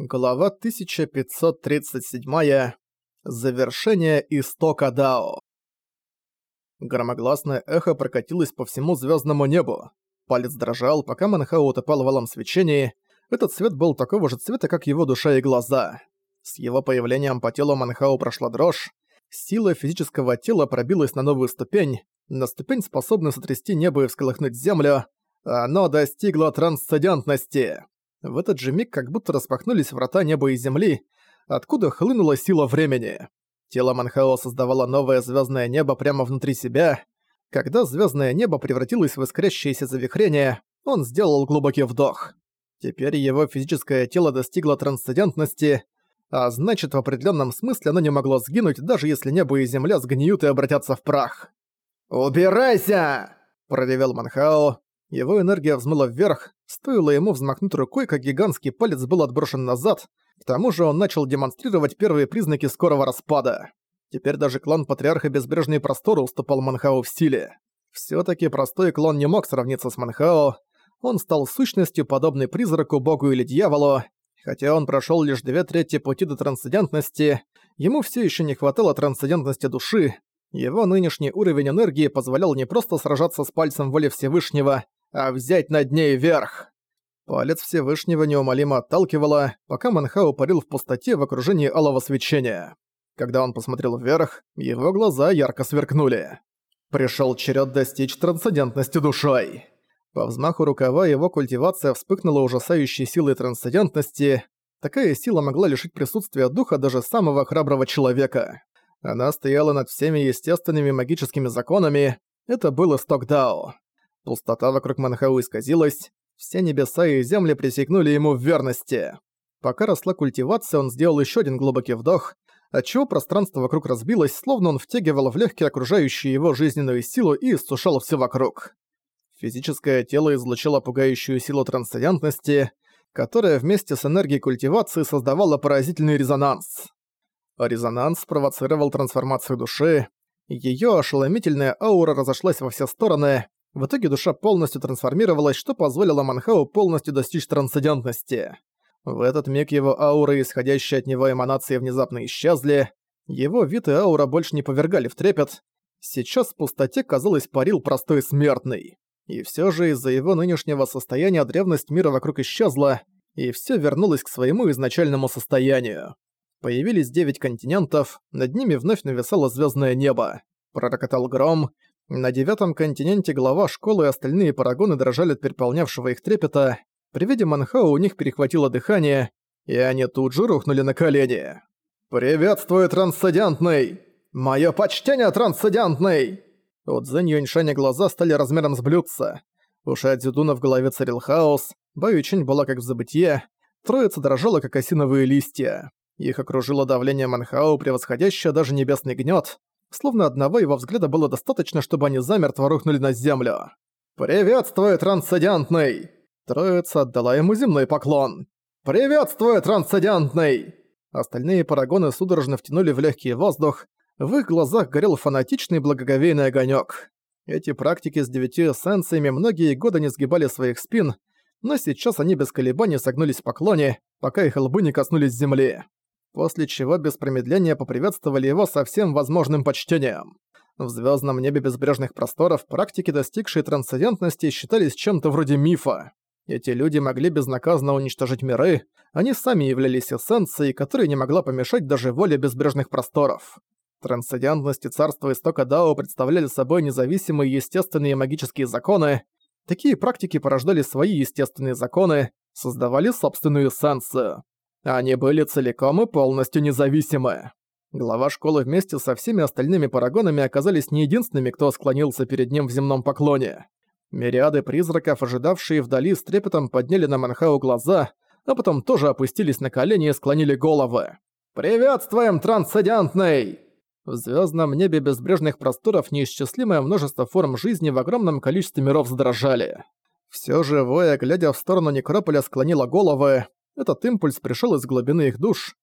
Глава 1537. Завершение истока Дао. Громогласное эхо прокатилось по всему звездному небу. Палец дрожал, пока Манхау утопал в алом. Этот свет был такого же цвета, как его душа и глаза. С его появлением по телу Манхау прошла дрожь. Сила физического тела пробилась на новую ступень, на ступень, способную сотрясти небо и всколыхнуть землю. Оно достигло трансцендентности. В этот же миг как будто распахнулись врата неба и земли, откуда хлынула сила времени. Тело Манхао создавало новое звездное небо прямо внутри себя. Когда звездное небо превратилось в искрящееся завихрение, он сделал глубокий вдох. Теперь его физическое тело достигло трансцендентности, а значит, в определенном смысле оно не могло сгинуть, даже если небо и земля сгниют и обратятся в прах. «Убирайся!» – проревел Манхао, его энергия взмыла вверх, стоило ему взмахнуть рукой, как гигантский палец был отброшен назад, к тому же он начал демонстрировать первые признаки скорого распада. Теперь даже клан Патриарха Безбрежные Просторы уступал Манхао в силе. Всё-таки простой клон не мог сравниться с Манхао, он стал сущностью, подобной призраку, богу или дьяволу. Хотя он прошёл лишь две трети пути до трансцендентности, ему всё ещё не хватало трансцендентности души. Его нынешний уровень энергии позволял не просто сражаться с пальцем воли Всевышнего, а взять над ней верх. Палец Всевышнего неумолимо отталкивало, пока Манхау парил в пустоте в окружении алого свечения. Когда он посмотрел вверх, его глаза ярко сверкнули. Пришел черед достичь трансцендентности душой. По взмаху рукава его культивация вспыхнула ужасающей силой трансцендентности. Такая сила могла лишить присутствия духа даже самого храброго человека. Она стояла над всеми естественными магическими законами. Это был исток Дао. Пустота вокруг Манхау исказилась, все небеса и земли пресекнули ему в верности. Пока росла культивация, он сделал еще один глубокий вдох, отчего пространство вокруг разбилось, словно он втягивал в легкие окружающие его жизненную силу и иссушал все вокруг. Физическое тело излучало пугающую силу трансцендентности, которая вместе с энергией культивации создавала поразительный резонанс. Резонанс провоцировал трансформацию души, ее ошеломительная аура разошлась во все стороны, в итоге душа полностью трансформировалась, что позволило Манхау полностью достичь трансцендентности. В этот миг его ауры, исходящие от него эманации, внезапно исчезли. Его вид и аура больше не повергали в трепет. Сейчас в пустоте, казалось, парил простой смертный. И все же из-за его нынешнего состояния древность мира вокруг исчезла, и все вернулось к своему изначальному состоянию. Появились девять континентов, над ними вновь нависало звездное небо. Пророкотал гром, на девятом континенте глава школы и остальные парагоны дрожали от переполнявшего их трепета. При виде Манхау у них перехватило дыхание, и они тут же рухнули на колени. «Приветствую, трансцендентный! Моё почтение, трансцендентный!» У Цзэнь Юньшаня глаза стали размером с блюдца. У Шадзюдуна в голове царил хаос, Баючень была как в забытье, троица дрожала, как осиновые листья. Их окружило давление Манхау, превосходящее даже небесный гнёт. Словно одного его взгляда было достаточно, чтобы они замертво рухнули на землю. «Приветствую, трансцендентный!» Троица отдала ему земной поклон. «Приветствую, трансцендентный!» Остальные парагоны судорожно втянули в легкий воздух, в их глазах горел фанатичный благоговейный огонек. Эти практики с девятью эссенциями многие годы не сгибали своих спин, но сейчас они без колебаний согнулись в поклоне, пока их лбы не коснулись земли после чего без промедления поприветствовали его со всем возможным почтением. В звездном небе безбрежных просторов практики, достигшие трансцендентности, считались чем-то вроде мифа. Эти люди могли безнаказанно уничтожить миры, они сами являлись эссенцией, которой не могла помешать даже воля безбрежных просторов. Трансцендентность и царство истока Дао представляли собой независимые естественные магические законы. Такие практики порождали свои естественные законы, создавали собственную эссенцию. Они были целиком и полностью независимы. Глава школы вместе со всеми остальными парагонами оказались не единственными, кто склонился перед ним в земном поклоне. Мириады призраков, ожидавшие вдали, с трепетом подняли на Манхау глаза, а потом тоже опустились на колени и склонили головы. «Приветствуем, трансцендентный!» В звездном небе безбрежных просторов неисчислимое множество форм жизни в огромном количестве миров задрожали. Все живое, глядя в сторону некрополя, склонило головы, этот импульс пришел из глубины их душ.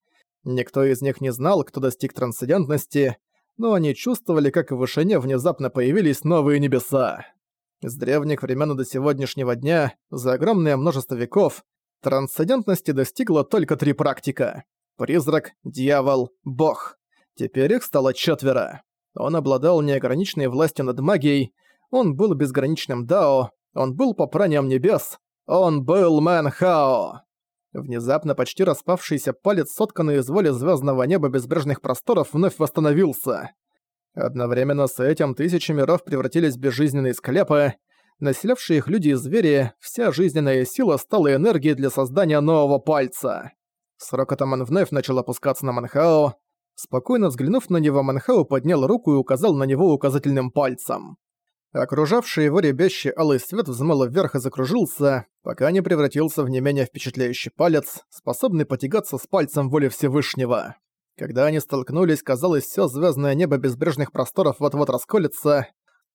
Никто из них не знал, кто достиг трансцендентности, но они чувствовали, как в вышине внезапно появились новые небеса. С древних времен до сегодняшнего дня, за огромное множество веков, Трансцендентности достигла только три практика. Призрак, дьявол, бог. Теперь их стало четверо. Он обладал неограниченной властью над магией, он был безграничным Дао, он был попранием небес, он был Мэнхао. Внезапно почти распавшийся палец, сотканный из воли звездного неба безбрежных просторов, вновь восстановился. Одновременно с этим тысячи миров превратились в безжизненные склепы, населявшие их люди и звери, вся жизненная сила стала энергией для создания нового пальца. С рокотом вновь начал опускаться на Манхао. Спокойно взглянув на него, Манхао поднял руку и указал на него указательным пальцем. Окружавший его ребящий алый свет взмыл вверх и закружился, пока не превратился в не менее впечатляющий палец, способный потягаться с пальцем воли Всевышнего. Когда они столкнулись, казалось, все звездное небо безбрежных просторов вот-вот расколется.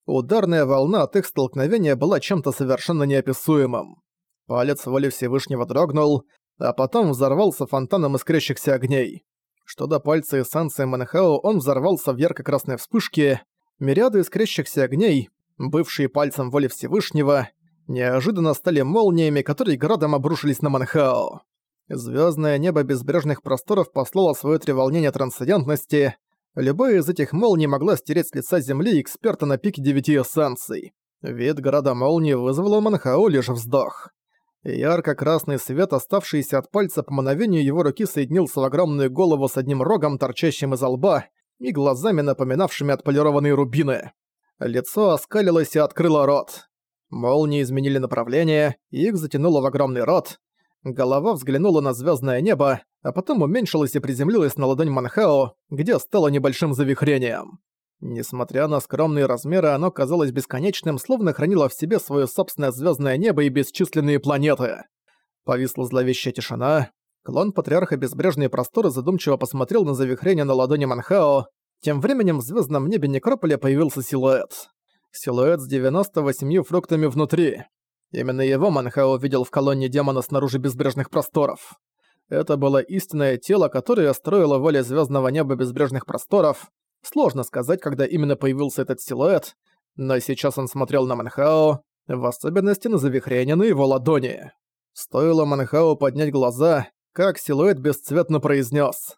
Ударная волна от их столкновения была чем-то совершенно неописуемым. Палец воли Всевышнего дрогнул, а потом взорвался фонтаном искрящихся огней. Что до пальца эссенции Манхао, он взорвался в ярко-красной вспышке. Мириады искрящихся огней, бывшие пальцем воли Всевышнего, неожиданно стали молниями, которые градом обрушились на Манхао. Звездное небо безбрежных просторов послало свое треволнение трансцендентности. Любая из этих молний могла стереть с лица Земли эксперта на пике девяти эссенций. Вид града молнии вызвал у Манхао лишь вздох. Ярко-красный свет, оставшийся от пальца по мановению его руки, соединился в огромную голову с одним рогом, торчащим из лба, и глазами, напоминавшими отполированные рубины. Лицо оскалилось и открыло рот. Молнии изменили направление, и их затянуло в огромный рот. Голова взглянула на звездное небо, а потом уменьшилась и приземлилась на ладонь Манхао, где стало небольшим завихрением. Несмотря на скромные размеры, оно казалось бесконечным, словно хранило в себе свое собственное звездное небо и бесчисленные планеты. Повисла зловещая тишина. Клон Патриарха Безбрежные Просторы задумчиво посмотрел на завихрение на ладони Манхао, тем временем в звездном небе Некрополя появился силуэт. Силуэт с 98 фруктами внутри. Именно его Манхао видел в колонне демона снаружи безбрежных просторов. Это было истинное тело, которое строило воля звездного неба безбрежных просторов. Сложно сказать, когда именно появился этот силуэт, но сейчас он смотрел на Манхао, в особенности на завихрение на его ладони. Стоило Манхао поднять глаза, как силуэт бесцветно произнес: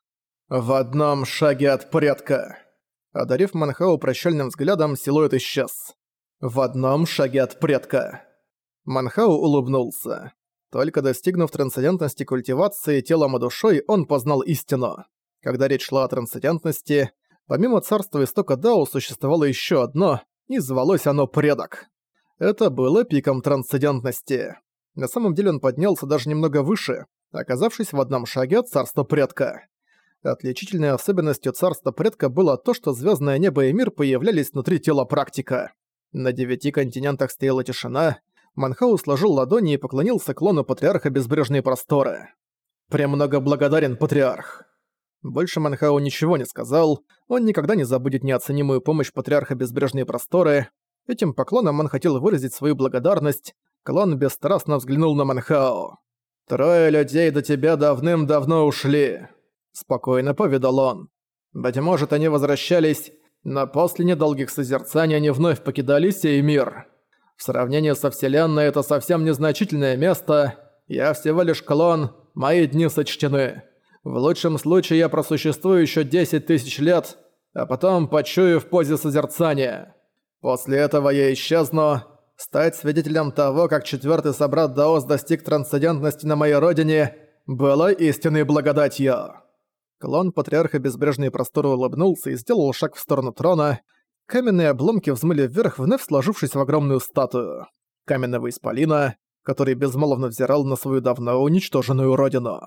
«В одном шаге от предка!» Одарив Манхау прощальным взглядом, силуэт исчез. «В одном шаге от предка!» Манхау улыбнулся. Только достигнув трансцендентности культивации телом и душой, он познал истину. Когда речь шла о трансцендентности, помимо царства истока Дао существовало еще одно, и звалось оно Предок. Это было пиком трансцендентности. На самом деле он поднялся даже немного выше, оказавшись в одном шаге от царства Предка. Отличительной особенностью царства предка было то, что звездное небо и мир появлялись внутри тела практика. На девяти континентах стояла тишина, Манхау сложил ладони и поклонился клону патриарха Безбрежные Просторы. «Премного благодарен, патриарх!» Больше Манхау ничего не сказал, он никогда не забудет неоценимую помощь патриарха Безбрежные Просторы. Этим поклоном он хотел выразить свою благодарность, клон бесстрастно взглянул на Манхао. «Трое людей до тебя давным-давно ушли. Спокойно поведал он. Быть может, они возвращались, но после недолгих созерцаний они вновь покидали сей мир. В сравнении со Вселенной это совсем незначительное место. Я всего лишь клон, мои дни сочтены. В лучшем случае я просуществую еще 10 тысяч лет, а потом почую в позе созерцания. После этого я исчезну. Стать свидетелем того, как четвертый собрат Даос достиг трансцендентности на моей родине, было истинной благодатью. Клон Патриарха Безбрежные Просторы улыбнулся и сделал шаг в сторону трона. Каменные обломки взмыли вверх, вновь сложившись в огромную статую. Каменного исполина, который безмолвно взирал на свою давно уничтоженную родину.